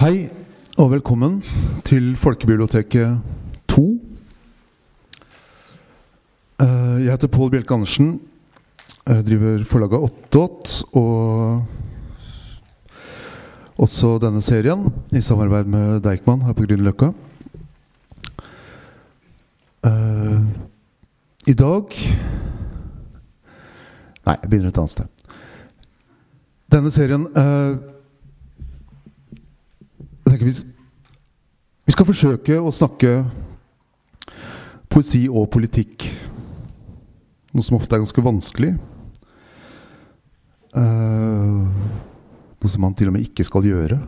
Hei og velkommen til Folkebiblioteket 2. Eh, jeg heter Pål Bjelke Andersen. Eh, jeg driver forlaget 88 og også denne serien i samarbeid med Deichman her på Grünerløkka. Eh, I dag Nei, jeg begynner et annet sted. Denne serien tenker vi, vi skal forsøke å snakke poesi og politikk. Noe som ofte er ganske vanskelig. Uh, eh, noe som man til og med ikke skal gjøre.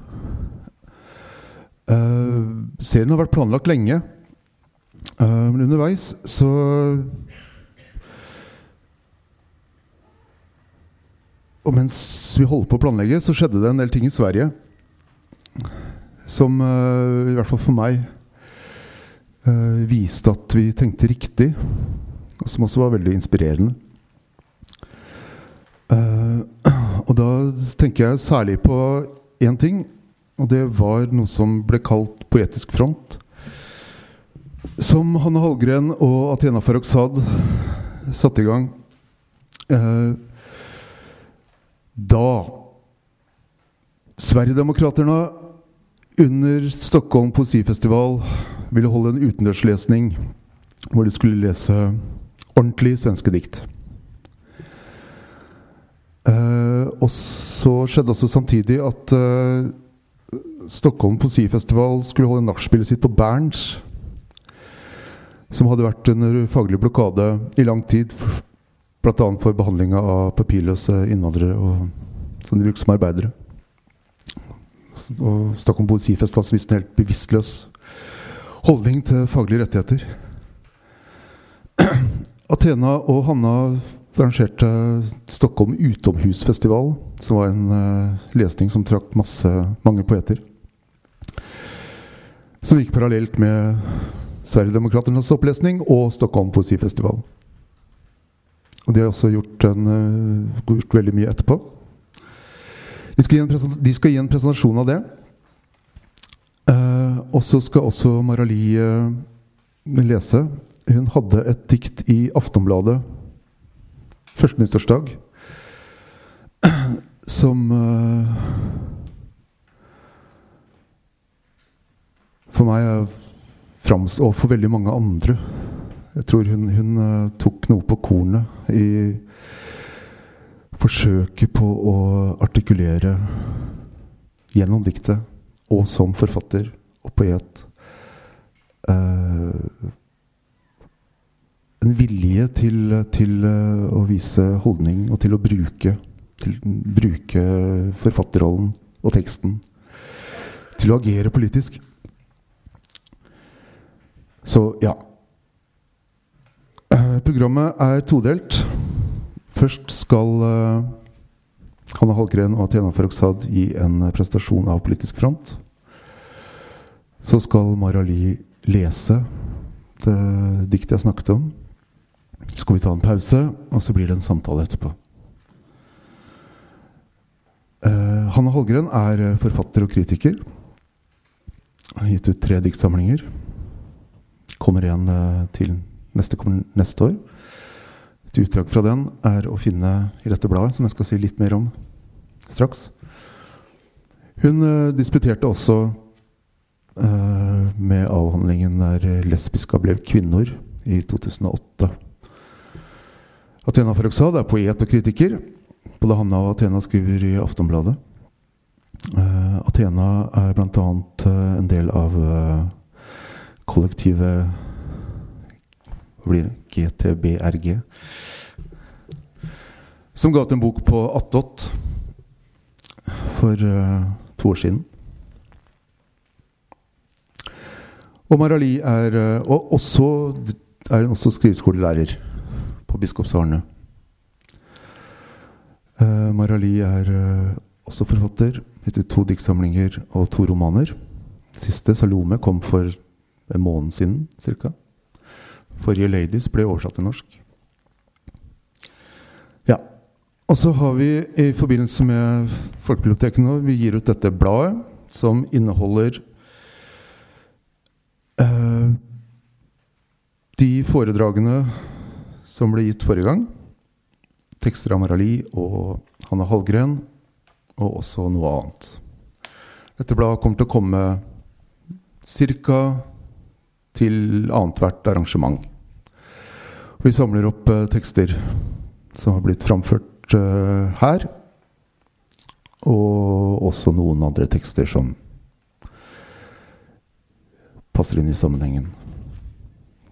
Uh, serien har vært planlagt lenge. uh, eh, men underveis så Og mens vi holdt på å planlegge, så skjedde det en del ting i Sverige som eh, i hvert fall for meg eh, viste at vi tenkte riktig. Og som også var veldig inspirerende. Eh, og da tenker jeg særlig på én ting. Og det var noe som ble kalt poetisk front. Som Hanne Hallgren og Athena Farrokhzad satte i gang. Eh, da Sverigedemokraterna under Stockholm Poesifestival ville hålla en utendørslesning där du skulle läsa ordentlig svenska dikt. Eh, uh, och så skedde også samtidigt att uh, eh, Stockholm Poesifestival skulle hålla nachspielet sitt på Berns. Som hade varit under faglig blockad i lång tid. Bland annat för behandlingen av papirløse invandrare och som de bruker og Stockholm Poesifestival som viste en helt bevisstløs holdning til faglige rettigheter. Athena og Hanna arrangerte Stockholm utomhusfestival, som var en uh, lesning som trakk masse, mange poeter. Som gikk parallelt med Sverigedemokraternas opplesning og Stockholm Poesifestival. Og de har også gjort, en, uh, gjort veldig mye etterpå. De skal, de skal gi en, presentasjon av det. Eh, og så skal også Marali eh, lese. Hun hadde et dikt i Aftonbladet første nyttårsdag som eh, For meg er og for veldig mange andre Jeg tror hun, hun uh, tok noe på kornet i forsøket på å artikulere gjennom diktet og som forfatter og poet eh, en vilje til, til, eh, å vise holdning og til å bruke, til, bruke forfatterrollen og teksten til å agere politisk. Så ja. Eh, programmet er todelt. Først skal eh, uh, Hanne Hallgren og Athena Farrokhzad gi en presentasjon av Politisk front. Så skal Mara-Li lese det diktet jeg snakket om. Så skal vi ta en pause, og så blir det en samtale etterpå. Eh, uh, Hanne Hallgren er forfatter og kritiker. Har gitt ut tre diktsamlinger. Kommer en uh, eh, til neste, neste år. Et utdrag fra den er å finne i dette bladet, som jeg skal si litt mer om straks. Hun uh, eh, disputerte også uh, eh, med avhandlingen der lesbiska ble kvinner i 2008. Athena Farrokhzad er poet og kritiker. Både Hanna og Athena skriver i Aftonbladet. Uh, Athena er bl.a. Uh, en del av kollektivet hva blir det? GTBRG. Som ga ut en bok på Attot för uh, två år sedan. Och Marali är eh, uh, og også, er hun også på Biskopsarne. Uh, eh, Marali är uh, også forfatter. Heter to diktsamlinger og to romaner. Siste, 'Salome', kom for en måned siden ca. Forrige 'Ladies' ble oversatt til norsk. Ja. Og så har vi i forbindelse med Folkebiblioteket nå Vi gir ut dette bladet som inneholder eh, de foredragene som ble gitt forrige gang. Tekster av Marali og Hanna Hallgren, og også noe annet. Dette bladet kommer til å komme ca til annethvert arrangement. Vi samler opp eh, tekster som har blitt framført eh, her. Og også noen andre tekster som passer inn i sammenhengen.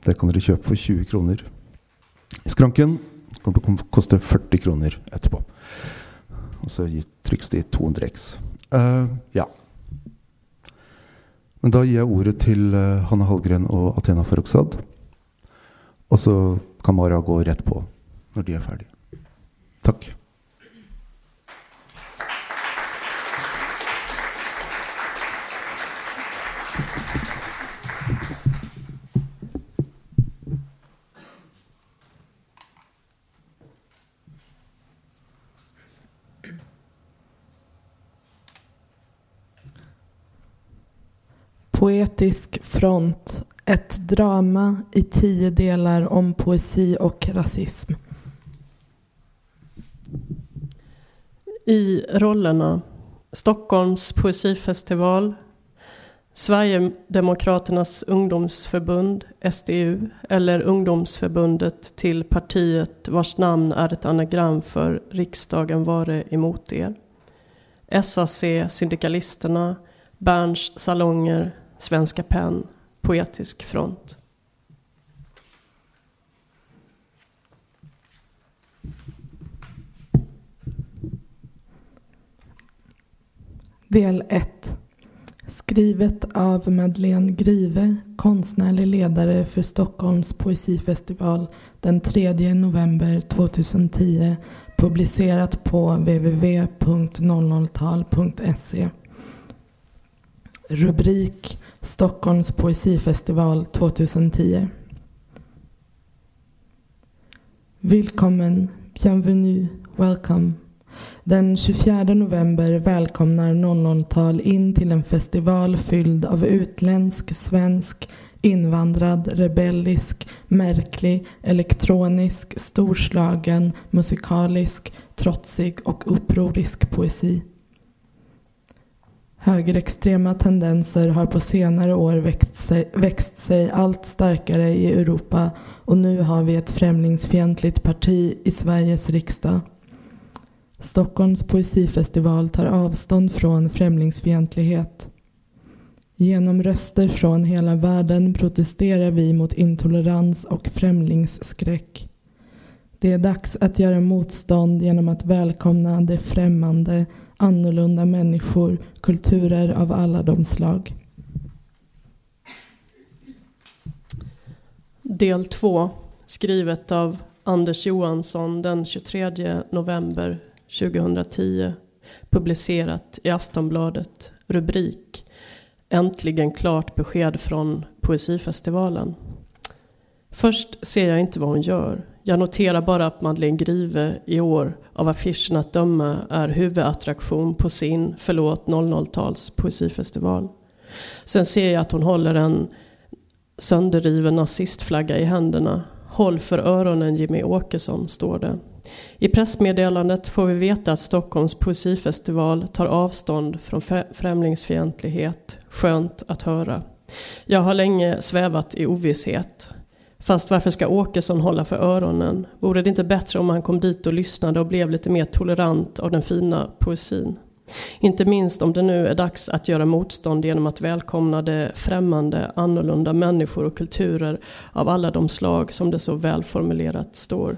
Det kan dere kjøpe for 20 kroner i skranken. Det kommer til å koste 40 kroner etterpå. Og så trykkes det i 200 X. Uh, ja. Men da gir jeg ordet til Hanna Hanne Hallgren og Athena Farrokhzad. Og så kan Mara gå rett på når de er ferdige. Takk. Poetisk front. Ett drama i tio delar om poesi och rasism. I rollerna Stockholms poesifestival, Sverigedemokraternas ungdomsförbund, SDU, eller ungdomsförbundet till partiet vars namn är ett anagram för riksdagen vare emot er. SAC, Syndikalisterna, Berns salonger, Svenska PEN, Poetisk front. Del 1. Skrivet av Madeleine Grive, konstnärlig ledare för Stockholms poesifestival den 3 november 2010. Publicerat på www.00tal.se. Rubrik Stockholms poesifestival 2010. Välkommen, bienvenue, welcome. Den 24 november välkomnar 00-tal in till en festival fylld av utländsk, svensk, invandrad, rebellisk, märklig, elektronisk, storslagen, musikalisk, trotsig och upprorisk poesi. Högerextrema tendenser har på senare år växt sig, växt sig allt starkare i Europa och nu har vi ett främlingsfientligt parti i Sveriges riksdag. Stockholms poesifestival tar avstånd från främlingsfientlighet. Genom röster från hela världen protesterar vi mot intolerans och främlingsskräck. Det är dags att göra motstånd genom att välkomna det främmande, annorlunda människor, kulturer av alla de slag. Del 2, skrivet av Anders Johansson den 23 november 2010. Publicerat i Aftonbladet. Rubrik Äntligen klart besked från Poesifestivalen. Först ser jag inte vad hon gör. Jag noterar bara att Madeleine Grive i år av affischen att döma är huvudattraktion på sin, förlåt, 00-tals poesifestival. Sen ser jag att hon håller en sönderriven nazistflagga i händerna. Håll för öronen Jimmy Åkesson, står det. I pressmeddelandet får vi veta att Stockholms poesifestival tar avstånd från främlingsfientlighet. Skönt att höra. Jag har länge svävat i ovisshet. Fast varför ska Åkesson hålla för öronen? Vore det inte bättre om han kom dit och lyssnade och blev lite mer tolerant av den fina poesin? Inte minst om det nu är dags att göra motstånd genom att välkomna det främmande, annorlunda människor och kulturer av alla de slag som det så välformulerat står.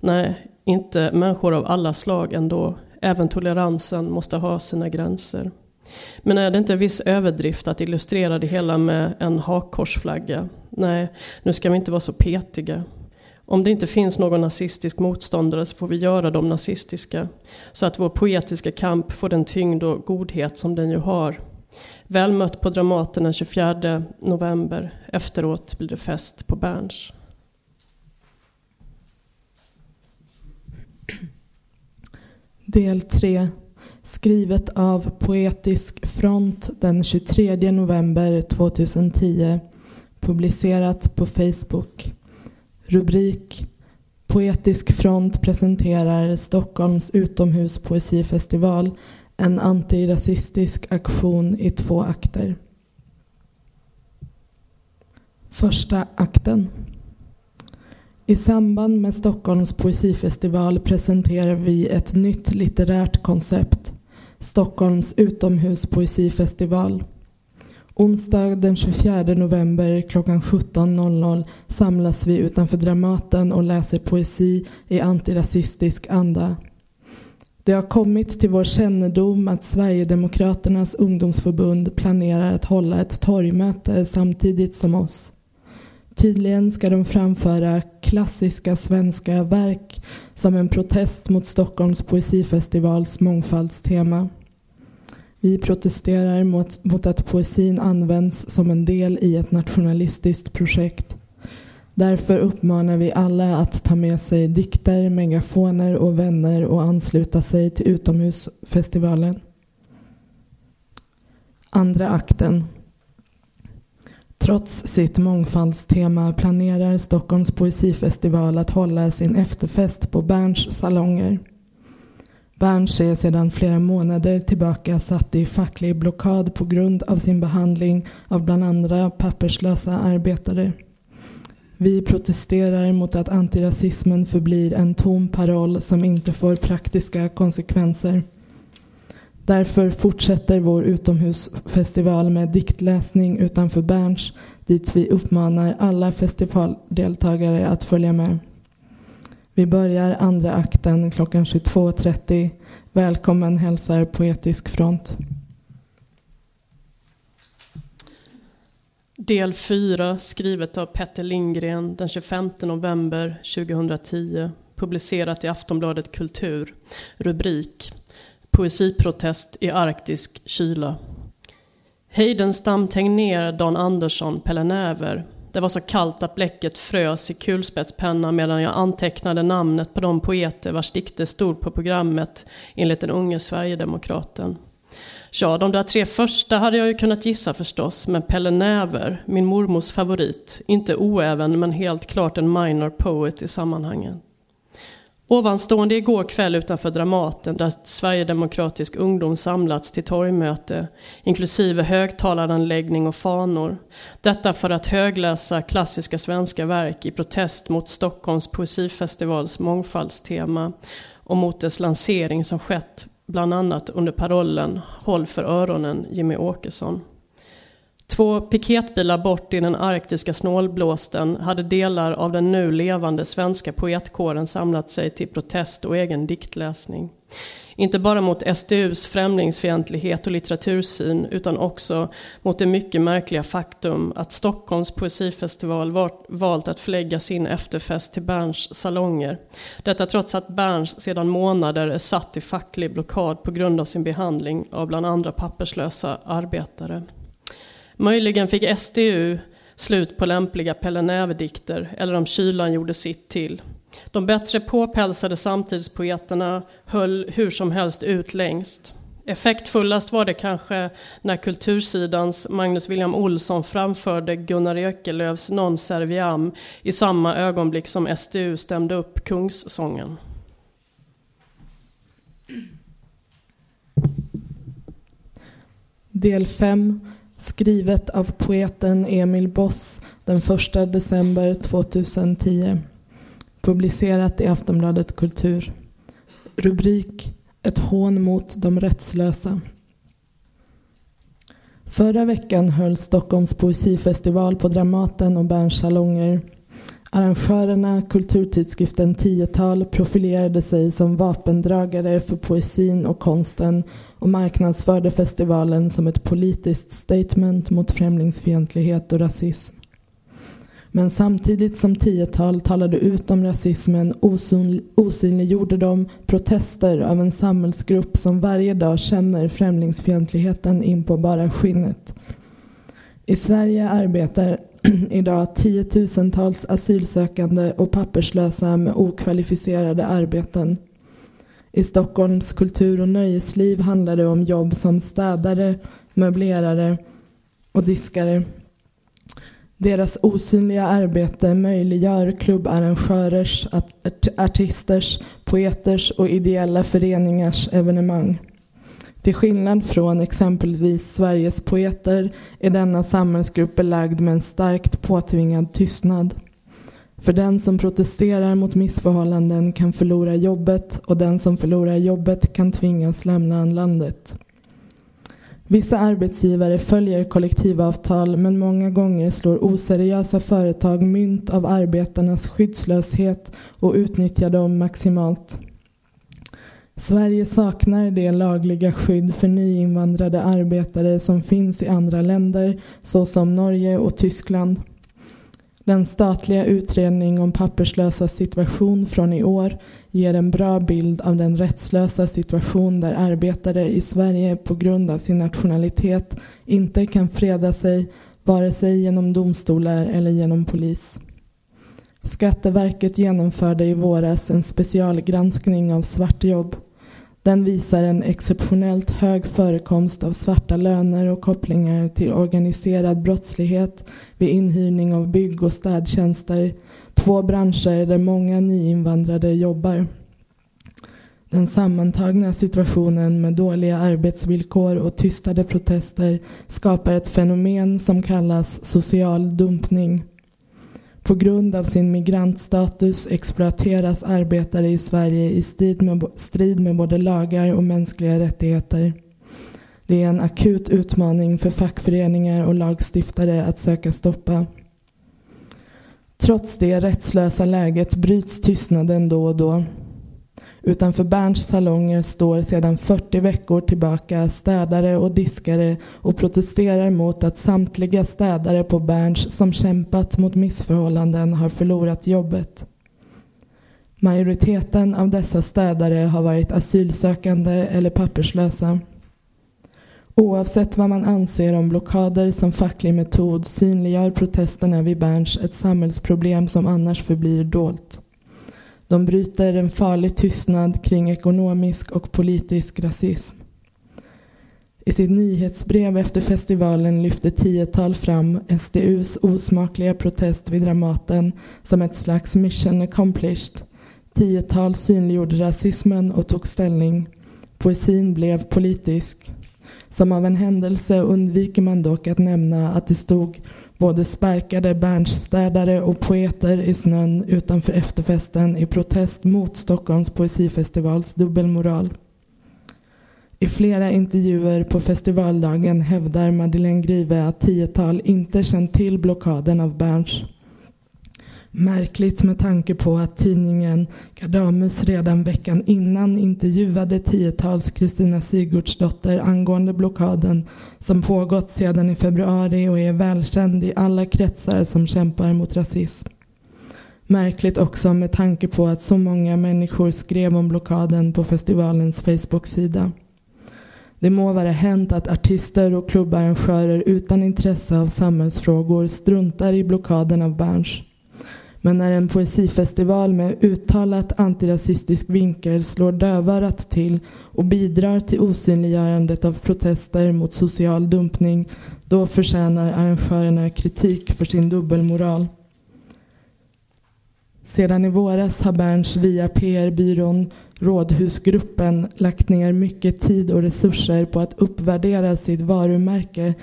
Nej, inte människor av alla slag ändå. Även toleransen måste ha sina gränser. Men är det inte en viss överdrift att illustrera det hela med en hakkorsflagga? Nej, nu ska vi inte vara så petiga. Om det inte finns någon nazistisk motståndare så får vi göra dem nazistiska. Så att vår poetiska kamp får den tyngd och godhet som den ju har. Väl mött på Dramaten den 24 november. Efteråt blir det fest på Berns. Del 3 Skrivet av Poetisk Front den 23 november 2010. Publicerat på Facebook. Rubrik Poetisk Front presenterar Stockholms utomhuspoesifestival en antirasistisk aktion i två akter. Första akten. I samband med Stockholms poesifestival presenterar vi ett nytt litterärt koncept. Stockholms utomhuspoesifestival. Onsdag den 24 november klockan 17.00 samlas vi utanför Dramaten och läser poesi i antirasistisk anda. Det har kommit till vår kännedom att Sverigedemokraternas ungdomsförbund planerar att hålla ett torgmöte samtidigt som oss. Tydligen ska de framföra klassiska svenska verk som en protest mot Stockholms poesifestivals mångfaldstema. Vi protesterar mot, mot att poesin används som en del i ett nationalistiskt projekt. Därför uppmanar vi alla att ta med sig dikter, megafoner och vänner och ansluta sig till utomhusfestivalen. Andra akten. Trots sitt mångfaldstema planerar Stockholms poesifestival att hålla sin efterfest på Berns salonger. Berns är sedan flera månader tillbaka satt i facklig blockad på grund av sin behandling av bland andra papperslösa arbetare. Vi protesterar mot att antirasismen förblir en tom paroll som inte får praktiska konsekvenser. Därför fortsätter vår utomhusfestival med diktläsning utanför Berns dit vi uppmanar alla festivaldeltagare att följa med. Vi börjar andra akten klockan 22.30. Välkommen hälsar Poetisk Front. Del 4, skrivet av Petter Lindgren den 25 november 2010. Publicerat i Aftonbladet Kultur. Rubrik Poesiprotest i arktisk kyla. Heidenstam Tegnér Dan Andersson Pelle Näver. Det var så kallt att bläcket frös i kulspetspenna medan jag antecknade namnet på de poeter vars dikter stod på programmet enligt den unge Sverigedemokraten. Ja, de där tre första hade jag ju kunnat gissa förstås, men Pelle Näver, min mormors favorit, inte oäven men helt klart en minor poet i sammanhanget. Ovanstående igår kväll utanför Dramaten där Sverigedemokratisk ungdom samlats till torgmöte, inklusive högtalaranläggning och fanor. Detta för att högläsa klassiska svenska verk i protest mot Stockholms poesifestivals mångfaldstema och mot dess lansering som skett bland annat under parollen Håll för öronen Jimmy Åkesson. Två piketbilar bort i den arktiska snålblåsten hade delar av den nu levande svenska poetkåren samlat sig till protest och egen diktläsning. Inte bara mot SDUs främlingsfientlighet och litteratursyn utan också mot det mycket märkliga faktum att Stockholms poesifestival valt att förlägga sin efterfest till Berns salonger. Detta trots att Berns sedan månader är satt i facklig blockad på grund av sin behandling av bland andra papperslösa arbetare. Möjligen fick SDU slut på lämpliga Pelle Näve-dikter eller om kylan gjorde sitt till. De bättre påpälsade samtidspoeterna höll hur som helst ut längst. Effektfullast var det kanske när kultursidans Magnus William Olsson framförde Gunnar Ekelöfs Non Serviam i samma ögonblick som SDU stämde upp Kungssången. Del 5 Skrivet av poeten Emil Boss den 1 december 2010. Publicerat i Aftonbladet Kultur. Rubrik Ett hån mot de rättslösa. Förra veckan hölls Stockholms poesifestival på Dramaten och Berns salonger. Arrangörerna, kulturtidskriften Tiotal, profilerade sig som vapendragare för poesin och konsten och marknadsförde festivalen som ett politiskt statement mot främlingsfientlighet och rasism. Men samtidigt som Tiotal talade ut om rasismen osynliggjorde de protester av en samhällsgrupp som varje dag känner främlingsfientligheten in på bara skinnet. I Sverige arbetar idag tiotusentals asylsökande och papperslösa med okvalificerade arbeten. I Stockholms kultur och nöjesliv handlar det om jobb som städare, möblerare och diskare. Deras osynliga arbete möjliggör klubbarrangörers, artisters, poeters och ideella föreningars evenemang. Till skillnad från exempelvis Sveriges poeter är denna samhällsgrupp belagd med en starkt påtvingad tystnad. För den som protesterar mot missförhållanden kan förlora jobbet och den som förlorar jobbet kan tvingas lämna landet. Vissa arbetsgivare följer kollektivavtal men många gånger slår oseriösa företag mynt av arbetarnas skyddslöshet och utnyttjar dem maximalt. Sverige saknar det lagliga skydd för nyinvandrade arbetare som finns i andra länder såsom Norge och Tyskland. Den statliga utredning om papperslösa situation från i år ger en bra bild av den rättslösa situation där arbetare i Sverige på grund av sin nationalitet inte kan freda sig vare sig genom domstolar eller genom polis. Skatteverket genomförde i våras en specialgranskning av svartjobb. Den visar en exceptionellt hög förekomst av svarta löner och kopplingar till organiserad brottslighet vid inhyrning av bygg och städtjänster, två branscher där många nyinvandrade jobbar. Den sammantagna situationen med dåliga arbetsvillkor och tystade protester skapar ett fenomen som kallas social dumpning. På grund av sin migrantstatus exploateras arbetare i Sverige i strid med, strid med både lagar och mänskliga rättigheter. Det är en akut utmaning för fackföreningar och lagstiftare att söka stoppa. Trots det rättslösa läget bryts tystnaden då och då. Utanför Berns salonger står sedan 40 veckor tillbaka städare och diskare och protesterar mot att samtliga städare på Berns som kämpat mot missförhållanden har förlorat jobbet. Majoriteten av dessa städare har varit asylsökande eller papperslösa. Oavsett vad man anser om blockader som facklig metod synliggör protesterna vid Berns ett samhällsproblem som annars förblir dolt. De bryter en farlig tystnad kring ekonomisk och politisk rasism. I sitt nyhetsbrev efter festivalen lyfte tiotal fram SDUs osmakliga protest vid Dramaten som ett slags mission accomplished. Tiotal synliggjorde rasismen och tog ställning. Poesin blev politisk. Som av en händelse undviker man dock att nämna att det stod både sparkade bärnstädare och poeter i snön utanför efterfesten i protest mot Stockholms poesifestivals dubbelmoral. I flera intervjuer på festivaldagen hävdar Madeleine Grive att tiotal inte känt till blockaden av Berns. Märkligt med tanke på att tidningen Gardamus redan veckan innan intervjuade tiotals Kristina Sigurdsdotter angående blockaden som pågått sedan i februari och är välkänd i alla kretsar som kämpar mot rasism. Märkligt också med tanke på att så många människor skrev om blockaden på festivalens Facebook-sida. Det må vara hänt att artister och klubbarrangörer utan intresse av samhällsfrågor struntar i blockaden av Berns. Men när en poesifestival med uttalat antirasistisk vinkel slår dövörat till och bidrar till osynliggörandet av protester mot social dumpning, då förtjänar arrangörerna kritik för sin dubbelmoral. Sedan i våras har Berns via PR-byrån Rådhusgruppen lagt ner mycket tid och resurser på att uppvärdera sitt varumärke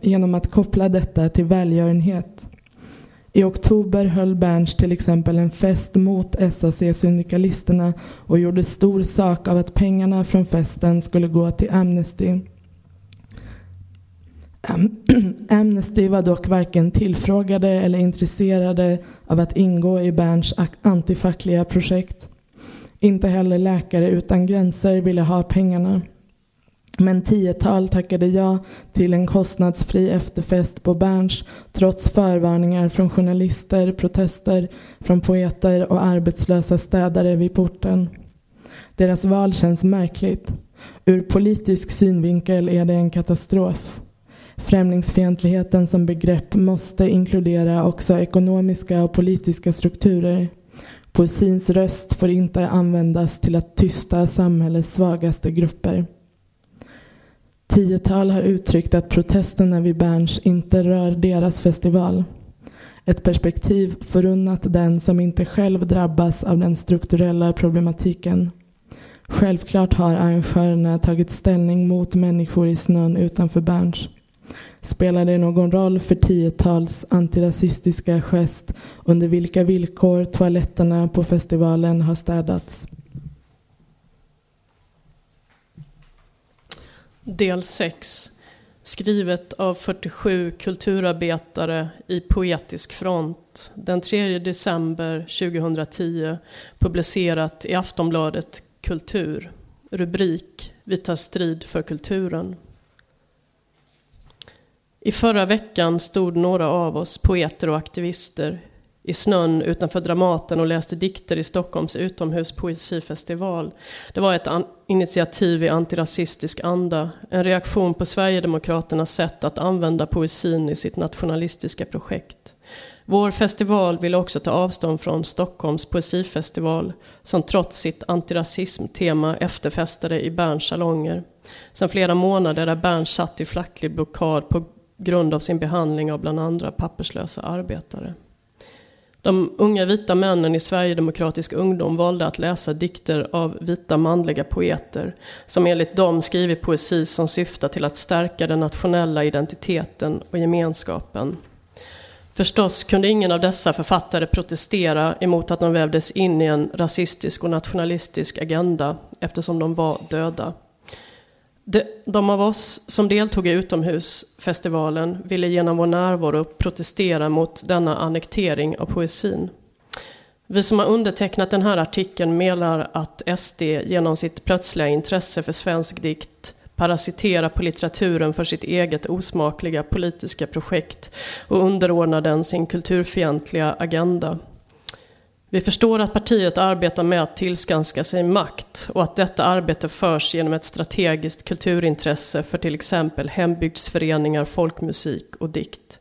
genom att koppla detta till välgörenhet. I oktober höll Berns till exempel en fest mot SAC-syndikalisterna och gjorde stor sak av att pengarna från festen skulle gå till Amnesty. Amnesty var dock varken tillfrågade eller intresserade av att ingå i Berns antifackliga projekt. Inte heller Läkare utan gränser ville ha pengarna. Men tiotal tackade ja till en kostnadsfri efterfest på Berns trots förvarningar från journalister, protester från poeter och arbetslösa städare vid porten. Deras val känns märkligt. Ur politisk synvinkel är det en katastrof. Främlingsfientligheten som begrepp måste inkludera också ekonomiska och politiska strukturer. Poesins röst får inte användas till att tysta samhällets svagaste grupper. Tiotal har uttryckt att protesterna vid Berns inte rör deras festival. Ett perspektiv förunnat den som inte själv drabbas av den strukturella problematiken. Självklart har arrangörerna tagit ställning mot människor i snön utanför Berns. Spelar det någon roll för tiotals antirasistiska gest under vilka villkor toaletterna på festivalen har städats? Del 6. Skrivet av 47 kulturarbetare i Poetisk front den 3 december 2010. Publicerat i Aftonbladet Kultur. Rubrik Vi tar strid för kulturen. I förra veckan stod några av oss, poeter och aktivister, i snön utanför Dramaten och läste dikter i Stockholms utomhuspoesifestival. Det var ett initiativ i antirasistisk anda, en reaktion på Sverigedemokraternas sätt att använda poesin i sitt nationalistiska projekt. Vår festival vill också ta avstånd från Stockholms poesifestival som trots sitt antirasismtema efterfestade i Berns salonger. Sedan flera månader är Berns satt i flacklig blockad på grund av sin behandling av bland andra papperslösa arbetare. De unga vita männen i Sverigedemokratisk ungdom valde att läsa dikter av vita manliga poeter som enligt dem skrivit poesi som syftar till att stärka den nationella identiteten och gemenskapen. Förstås kunde ingen av dessa författare protestera emot att de vävdes in i en rasistisk och nationalistisk agenda eftersom de var döda. De av oss som deltog i utomhusfestivalen ville genom vår närvaro protestera mot denna annektering av poesin. Vi som har undertecknat den här artikeln menar att SD genom sitt plötsliga intresse för svensk dikt parasiterar på litteraturen för sitt eget osmakliga politiska projekt och underordnar den sin kulturfientliga agenda. Vi förstår att partiet arbetar med att tillskanska sig makt och att detta arbete förs genom ett strategiskt kulturintresse för till exempel hembygdsföreningar, folkmusik och dikt.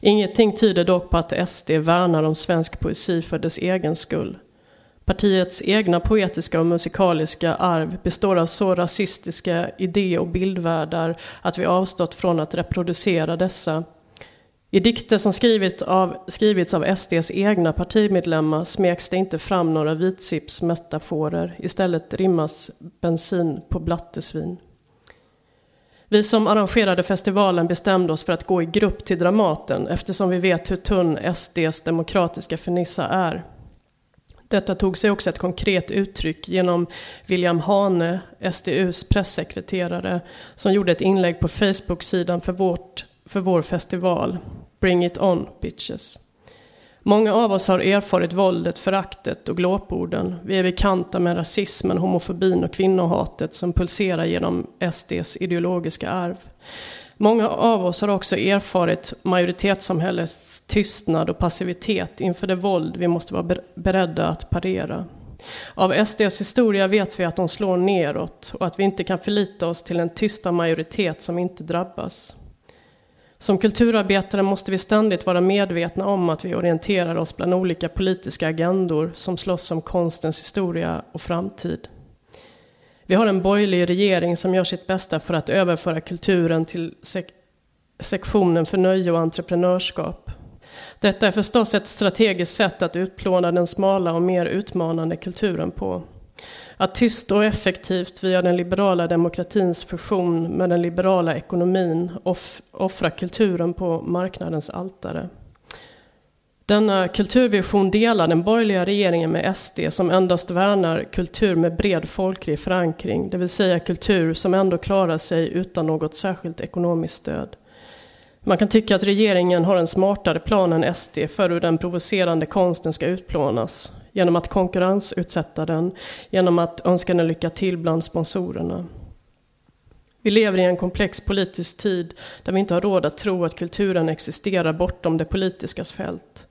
Ingenting tyder dock på att SD värnar om svensk poesi för dess egen skull. Partiets egna poetiska och musikaliska arv består av så rasistiska idé och bildvärldar att vi avstått från att reproducera dessa i dikter som skrivit av, skrivits av SDs egna partimedlemmar smeks det inte fram några vitsippsmetaforer. Istället rimmas bensin på blattesvin. Vi som arrangerade festivalen bestämde oss för att gå i grupp till Dramaten eftersom vi vet hur tunn SDs demokratiska fernissa är. Detta tog sig också ett konkret uttryck genom William Hane, SDUs pressekreterare, som gjorde ett inlägg på Facebook-sidan för vårt för vår festival. Bring it on bitches. Många av oss har erfarit våldet, föraktet och glåporden. Vi är bekanta med rasismen, homofobin och kvinnohatet som pulserar genom SDs ideologiska arv. Många av oss har också erfarit majoritetssamhällets tystnad och passivitet inför det våld vi måste vara beredda att parera. Av SDs historia vet vi att de slår neråt och att vi inte kan förlita oss till en tysta majoritet som inte drabbas. Som kulturarbetare måste vi ständigt vara medvetna om att vi orienterar oss bland olika politiska agendor som slåss om konstens historia och framtid. Vi har en borgerlig regering som gör sitt bästa för att överföra kulturen till sek sektionen för nöje och entreprenörskap. Detta är förstås ett strategiskt sätt att utplåna den smala och mer utmanande kulturen på. Att tyst och effektivt via den liberala demokratins fusion med den liberala ekonomin off offra kulturen på marknadens altare. Denna kulturvision delar den borgerliga regeringen med SD som endast värnar kultur med bred folklig förankring, det vill säga kultur som ändå klarar sig utan något särskilt ekonomiskt stöd. Man kan tycka att regeringen har en smartare plan än SD för hur den provocerande konsten ska utplånas genom att konkurrensutsätta den, genom att önska den lycka till bland sponsorerna. Vi lever i en komplex politisk tid där vi inte har råd att tro att kulturen existerar bortom det politiskas fält.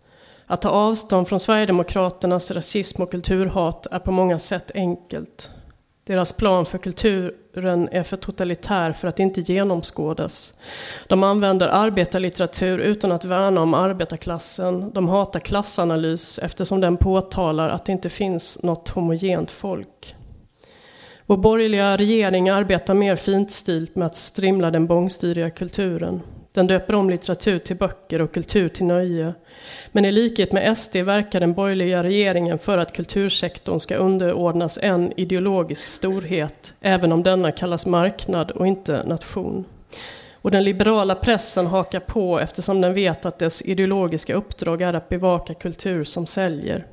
Att ta avstånd från Sverigedemokraternas rasism och kulturhat är på många sätt enkelt. Deras plan för kulturen är för totalitär för att inte genomskådas. De använder arbetarlitteratur utan att värna om arbetarklassen. De hatar klassanalys eftersom den påtalar att det inte finns något homogent folk. Vår borgerliga regering arbetar mer fintstilt med att strimla den bångstyriga kulturen. Den döper om litteratur till böcker och kultur till nöje. Men i likhet med SD verkar den borgerliga regeringen för att kultursektorn ska underordnas en ideologisk storhet, även om denna kallas marknad och inte nation. Och den liberala pressen hakar på eftersom den vet att dess ideologiska uppdrag är att bevaka kultur som säljer.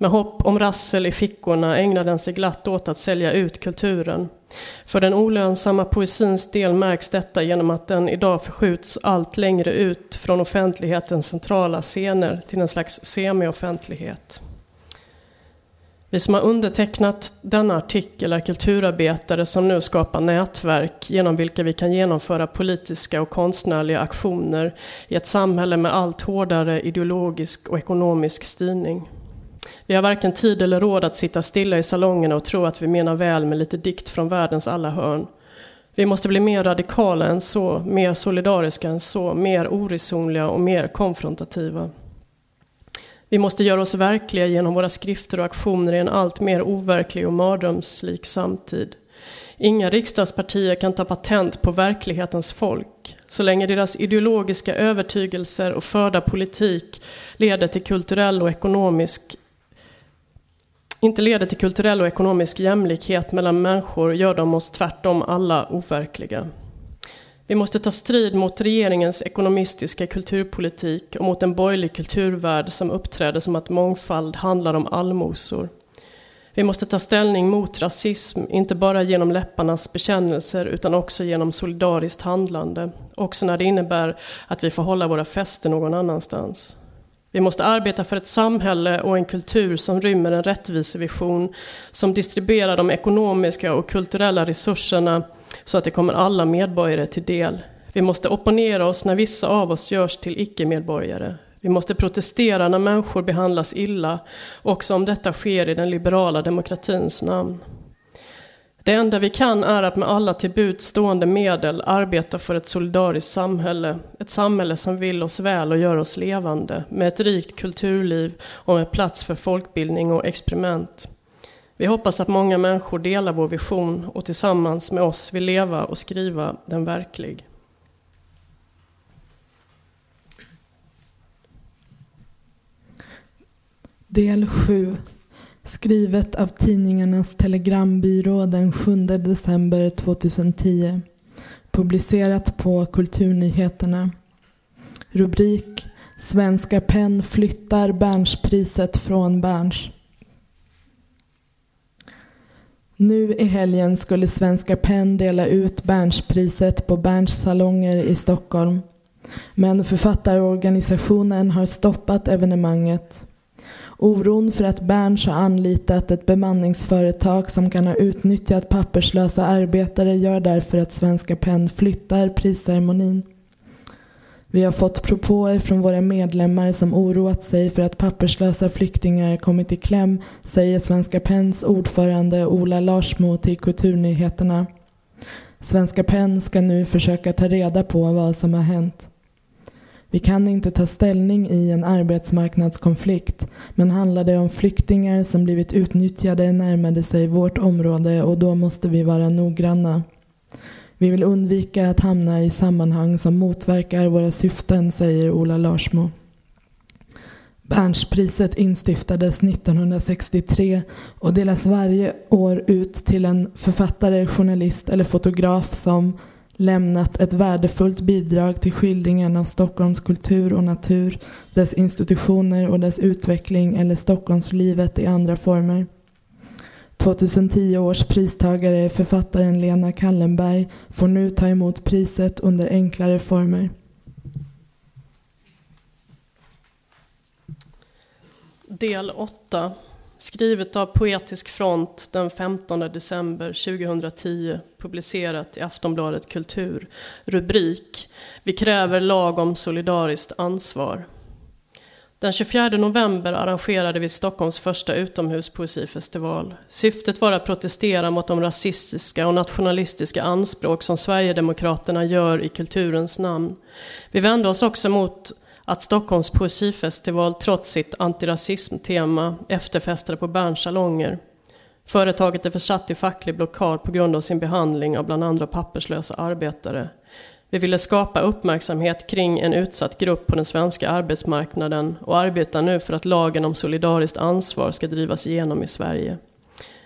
Med hopp om rassel i fickorna ägnar den sig glatt åt att sälja ut kulturen. För den olönsamma poesins del märks detta genom att den idag förskjuts allt längre ut från offentlighetens centrala scener till en slags semi-offentlighet. Vi som har undertecknat denna artikel är kulturarbetare som nu skapar nätverk genom vilka vi kan genomföra politiska och konstnärliga aktioner i ett samhälle med allt hårdare ideologisk och ekonomisk styrning. Vi har varken tid eller råd att sitta stilla i salongerna och tro att vi menar väl med lite dikt från världens alla hörn. Vi måste bli mer radikala än så, mer solidariska än så, mer oresonliga och mer konfrontativa. Vi måste göra oss verkliga genom våra skrifter och aktioner i en allt mer overklig och mardrömslik samtid. Inga riksdagspartier kan ta patent på verklighetens folk. Så länge deras ideologiska övertygelser och förda politik leder till kulturell och ekonomisk inte leder till kulturell och ekonomisk jämlikhet mellan människor gör de oss tvärtom alla overkliga. Vi måste ta strid mot regeringens ekonomistiska kulturpolitik och mot en borgerlig kulturvärld som uppträder som att mångfald handlar om allmosor. Vi måste ta ställning mot rasism, inte bara genom läpparnas bekännelser utan också genom solidariskt handlande. Också när det innebär att vi får hålla våra fester någon annanstans. Vi måste arbeta för ett samhälle och en kultur som rymmer en rättvisevision som distribuerar de ekonomiska och kulturella resurserna så att det kommer alla medborgare till del. Vi måste opponera oss när vissa av oss görs till icke-medborgare. Vi måste protestera när människor behandlas illa, också om detta sker i den liberala demokratins namn. Det enda vi kan är att med alla till stående medel arbeta för ett solidariskt samhälle. Ett samhälle som vill oss väl och gör oss levande. Med ett rikt kulturliv och med plats för folkbildning och experiment. Vi hoppas att många människor delar vår vision och tillsammans med oss vill leva och skriva den verklig. Del 7 Skrivet av Tidningarnas Telegrambyrå den 7 december 2010. Publicerat på Kulturnyheterna. Rubrik Svenska PEN flyttar Bernspriset från Berns. Nu i helgen skulle Svenska PEN dela ut Bernspriset på Berns salonger i Stockholm. Men författarorganisationen har stoppat evenemanget. Oron för att Berns har anlitat ett bemanningsföretag som kan ha utnyttjat papperslösa arbetare gör därför att Svenska PEN flyttar prisceremonin. Vi har fått propåer från våra medlemmar som oroat sig för att papperslösa flyktingar kommit i kläm, säger Svenska PENs ordförande Ola Larsmo till Kulturnyheterna. Svenska PEN ska nu försöka ta reda på vad som har hänt. Vi kan inte ta ställning i en arbetsmarknadskonflikt men handlar det om flyktingar som blivit utnyttjade närmade sig vårt område och då måste vi vara noggranna. Vi vill undvika att hamna i sammanhang som motverkar våra syften, säger Ola Larsmo. Bernspriset instiftades 1963 och delas varje år ut till en författare, journalist eller fotograf som lämnat ett värdefullt bidrag till skildringen av Stockholms kultur och natur, dess institutioner och dess utveckling eller Stockholmslivet i andra former. 2010 års pristagare, författaren Lena Kallenberg, får nu ta emot priset under enklare former. Del 8 Skrivet av Poetisk Front den 15 december 2010. Publicerat i Aftonbladet Kultur. Rubrik Vi kräver lag om solidariskt ansvar. Den 24 november arrangerade vi Stockholms första utomhuspoesifestival. Syftet var att protestera mot de rasistiska och nationalistiska anspråk som Sverigedemokraterna gör i kulturens namn. Vi vände oss också mot att Stockholms poesifestival trots sitt antirasismtema efterfestade på Berns salonger. Företaget är försatt i facklig blockad på grund av sin behandling av bland andra papperslösa arbetare. Vi ville skapa uppmärksamhet kring en utsatt grupp på den svenska arbetsmarknaden och arbetar nu för att lagen om solidariskt ansvar ska drivas igenom i Sverige.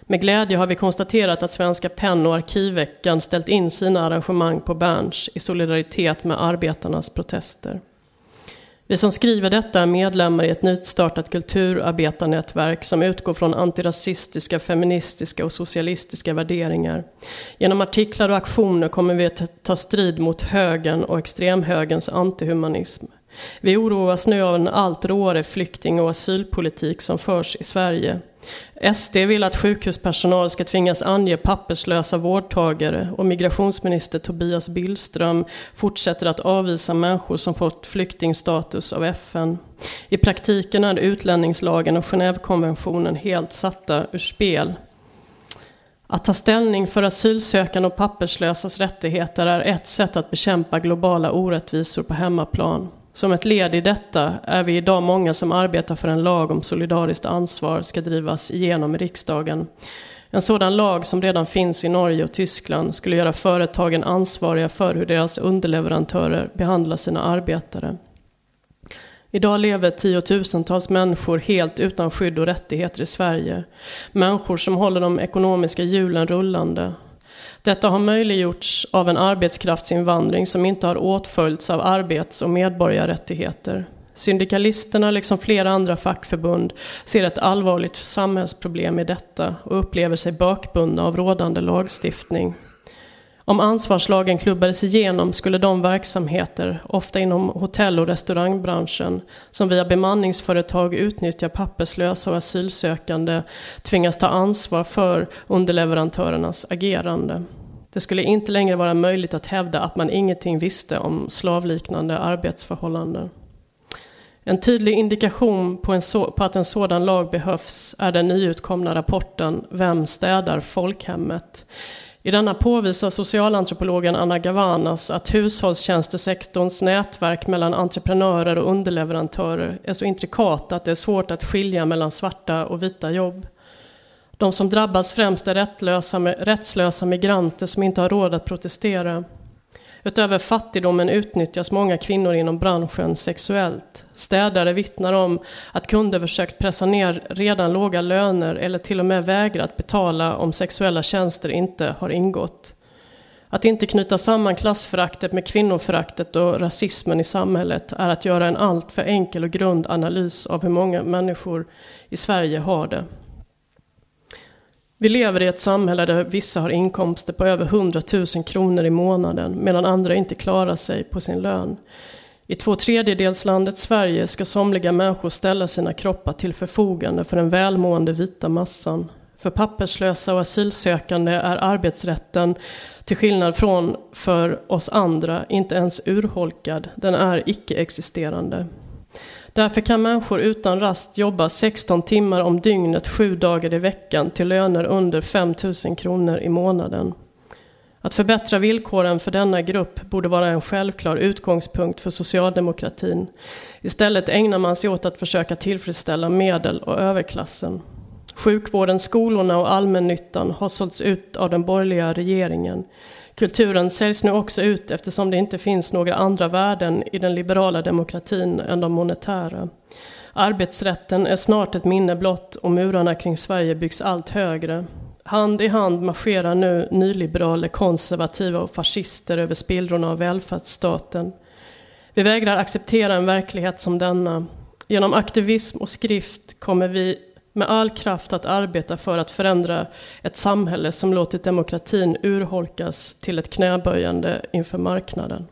Med glädje har vi konstaterat att Svenska Penn och Arkivveckan ställt in sina arrangemang på Berns i solidaritet med arbetarnas protester. Vi som skriver detta är medlemmar i ett nystartat kulturarbetarnätverk som utgår från antirasistiska, feministiska och socialistiska värderingar. Genom artiklar och aktioner kommer vi att ta strid mot högern och extremhögerns antihumanism. Vi oroas nu av en allt råare flykting och asylpolitik som förs i Sverige. SD vill att sjukhuspersonal ska tvingas ange papperslösa vårdtagare och migrationsminister Tobias Billström fortsätter att avvisa människor som fått flyktingstatus av FN. I praktiken är utlänningslagen och Genèvekonventionen helt satta ur spel. Att ta ställning för asylsökande och papperslösas rättigheter är ett sätt att bekämpa globala orättvisor på hemmaplan. Som ett led i detta är vi idag många som arbetar för en lag om solidariskt ansvar ska drivas igenom i riksdagen. En sådan lag som redan finns i Norge och Tyskland skulle göra företagen ansvariga för hur deras underleverantörer behandlar sina arbetare. Idag lever tiotusentals människor helt utan skydd och rättigheter i Sverige. Människor som håller de ekonomiska hjulen rullande, detta har möjliggjorts av en arbetskraftsinvandring som inte har åtföljts av arbets och medborgarrättigheter. Syndikalisterna, liksom flera andra fackförbund, ser ett allvarligt samhällsproblem i detta och upplever sig bakbundna av rådande lagstiftning. Om ansvarslagen klubbades igenom skulle de verksamheter, ofta inom hotell och restaurangbranschen, som via bemanningsföretag utnyttjar papperslösa och asylsökande tvingas ta ansvar för underleverantörernas agerande. Det skulle inte längre vara möjligt att hävda att man ingenting visste om slavliknande arbetsförhållanden. En tydlig indikation på, så, på, att en sådan lag behövs är den nyutkomna rapporten Vem städar folkhemmet? I denna påvisar socialantropologen Anna Gavanas att hushållstjänstesektorns nätverk mellan entreprenörer och underleverantörer är så intrikata att det är svårt att skilja mellan svarta och vita jobb. De som drabbas främst är rättslösa, rättslösa migranter som inte har råd att protestera. Utöver fattigdomen utnyttjas många kvinnor inom branschen sexuellt. Städare vittnar om att kunder försökt pressa ner redan låga löner eller till och med vägrat betala om sexuella tjänster inte har ingått. Att inte knyta samman klassföraktet med kvinnoföraktet och rasismen i samhället är att göra en alltför enkel och grund analys av hur många människor i Sverige har det. Vi lever i ett samhälle där vissa har inkomster på över 100 000 kronor i månaden medan andra inte klarar sig på sin lön. I två tredjedelslandet Sverige ska somliga människor ställa sina kroppar till förfogande för den välmående vita massan. För papperslösa och asylsökande är arbetsrätten, till skillnad från för oss andra, inte ens urholkad, den är icke-existerande. Därför kan människor utan rast jobba 16 timmar om dygnet, sju dagar i veckan till löner under 5 000 kronor i månaden. Att förbättra villkoren för denna grupp borde vara en självklar utgångspunkt för socialdemokratin. Istället ägnar man sig åt att försöka tillfredsställa medel och överklassen. Sjukvården, skolorna och allmännyttan har sålts ut av den borgerliga regeringen. Kulturen säljs nu också ut eftersom det inte finns några andra värden i den liberala demokratin än de monetära. Arbetsrätten är snart ett minne blott och murarna kring Sverige byggs allt högre. Hand i hand marscherar nu nyliberaler, konservativa och fascister över spillrorna av välfärdsstaten. Vi vägrar acceptera en verklighet som denna. Genom aktivism och skrift kommer vi med all kraft att arbeta för att förändra ett samhälle som låtit demokratin urholkas till ett knäböjande inför marknaden.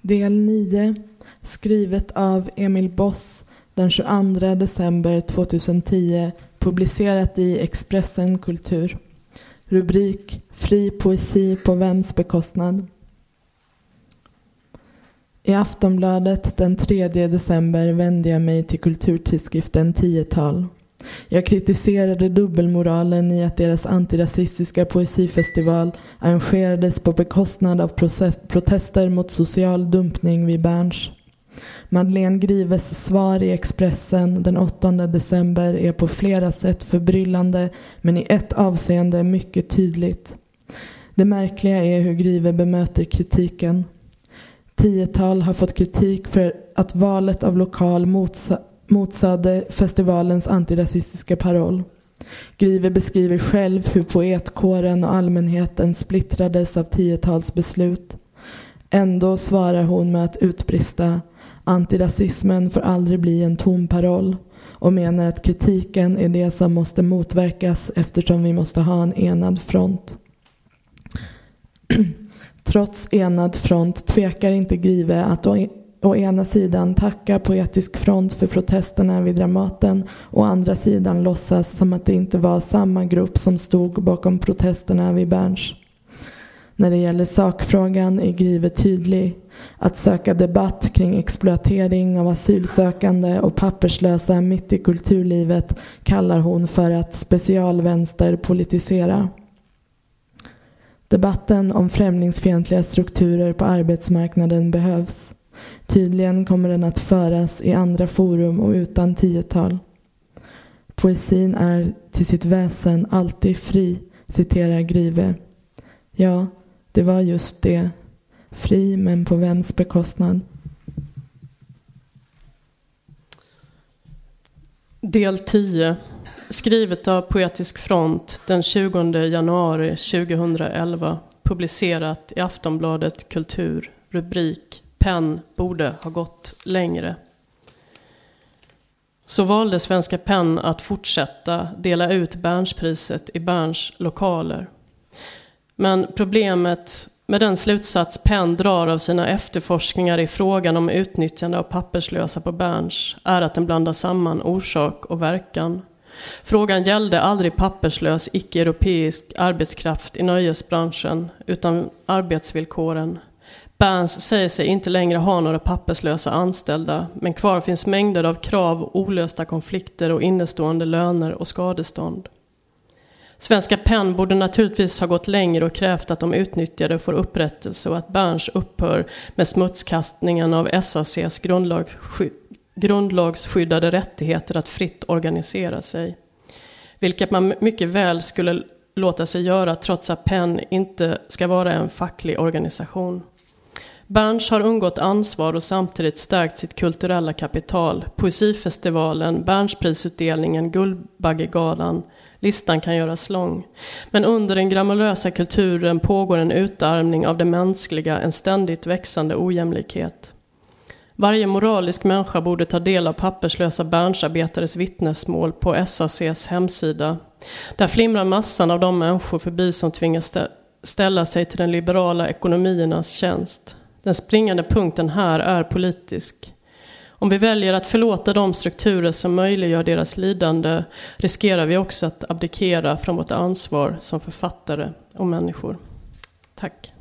Del 9, skrivet av Emil Boss den 22 december 2010, publicerat i Expressen Kultur. Rubrik Fri poesi på vems bekostnad? I Aftonbladet den 3 december vände jag mig till kulturtidskriften Tiotal. Jag kritiserade dubbelmoralen i att deras antirasistiska poesifestival arrangerades på bekostnad av protester mot social dumpning vid Berns. Madeleine Grives svar i Expressen den 8 december är på flera sätt förbryllande men i ett avseende mycket tydligt. Det märkliga är hur Grive bemöter kritiken. Tiotal har fått kritik för att valet av lokal motsa motsade festivalens antirasistiska paroll. Grive beskriver själv hur poetkåren och allmänheten splittrades av tiotals beslut. Ändå svarar hon med att utbrista antirasismen får aldrig bli en tom paroll och menar att kritiken är det som måste motverkas eftersom vi måste ha en enad front. Trots enad front tvekar inte Grive att å ena sidan tacka Poetisk front för protesterna vid Dramaten och å andra sidan låtsas som att det inte var samma grupp som stod bakom protesterna vid Berns. När det gäller sakfrågan är Grive tydlig. Att söka debatt kring exploatering av asylsökande och papperslösa mitt i kulturlivet kallar hon för att specialvänster politisera. Debatten om främlingsfientliga strukturer på arbetsmarknaden behövs. Tydligen kommer den att föras i andra forum och utan tiotal. Poesin är till sitt väsen alltid fri, citerar Grive. Ja, det var just det. Fri, men på vems bekostnad? Del 10. Skrivet av Poetisk Front den 20 januari 2011. Publicerat i Aftonbladet Kultur. Rubrik Penn borde ha gått längre. Så valde Svenska Penn att fortsätta dela ut Bernspriset i Berns lokaler. Men problemet med den slutsats Penn drar av sina efterforskningar i frågan om utnyttjande av papperslösa på Berns är att den blandar samman orsak och verkan. Frågan gällde aldrig papperslös icke-europeisk arbetskraft i nöjesbranschen utan arbetsvillkoren Berns säger sig inte längre ha några papperslösa anställda, men kvar finns mängder av krav, olösta konflikter och innestående löner och skadestånd. Svenska PEN borde naturligtvis ha gått längre och krävt att de utnyttjade får upprättelse och att Berns upphör med smutskastningen av SACs grundlagsskyddade rättigheter att fritt organisera sig. Vilket man mycket väl skulle låta sig göra trots att PEN inte ska vara en facklig organisation. Berns har undgått ansvar och samtidigt stärkt sitt kulturella kapital. Poesifestivalen, Bernsprisutdelningen, Guldbaggegalan. Listan kan göras lång. Men under den grammalösa kulturen pågår en utarmning av det mänskliga, en ständigt växande ojämlikhet. Varje moralisk människa borde ta del av papperslösa Bernsarbetares vittnesmål på SACs hemsida. Där flimrar massan av de människor förbi som tvingas ställa sig till den liberala ekonomiernas tjänst. Den springande punkten här är politisk. Om vi väljer att förlåta de strukturer som möjliggör deras lidande riskerar vi också att abdikera från vårt ansvar som författare och människor. Tack.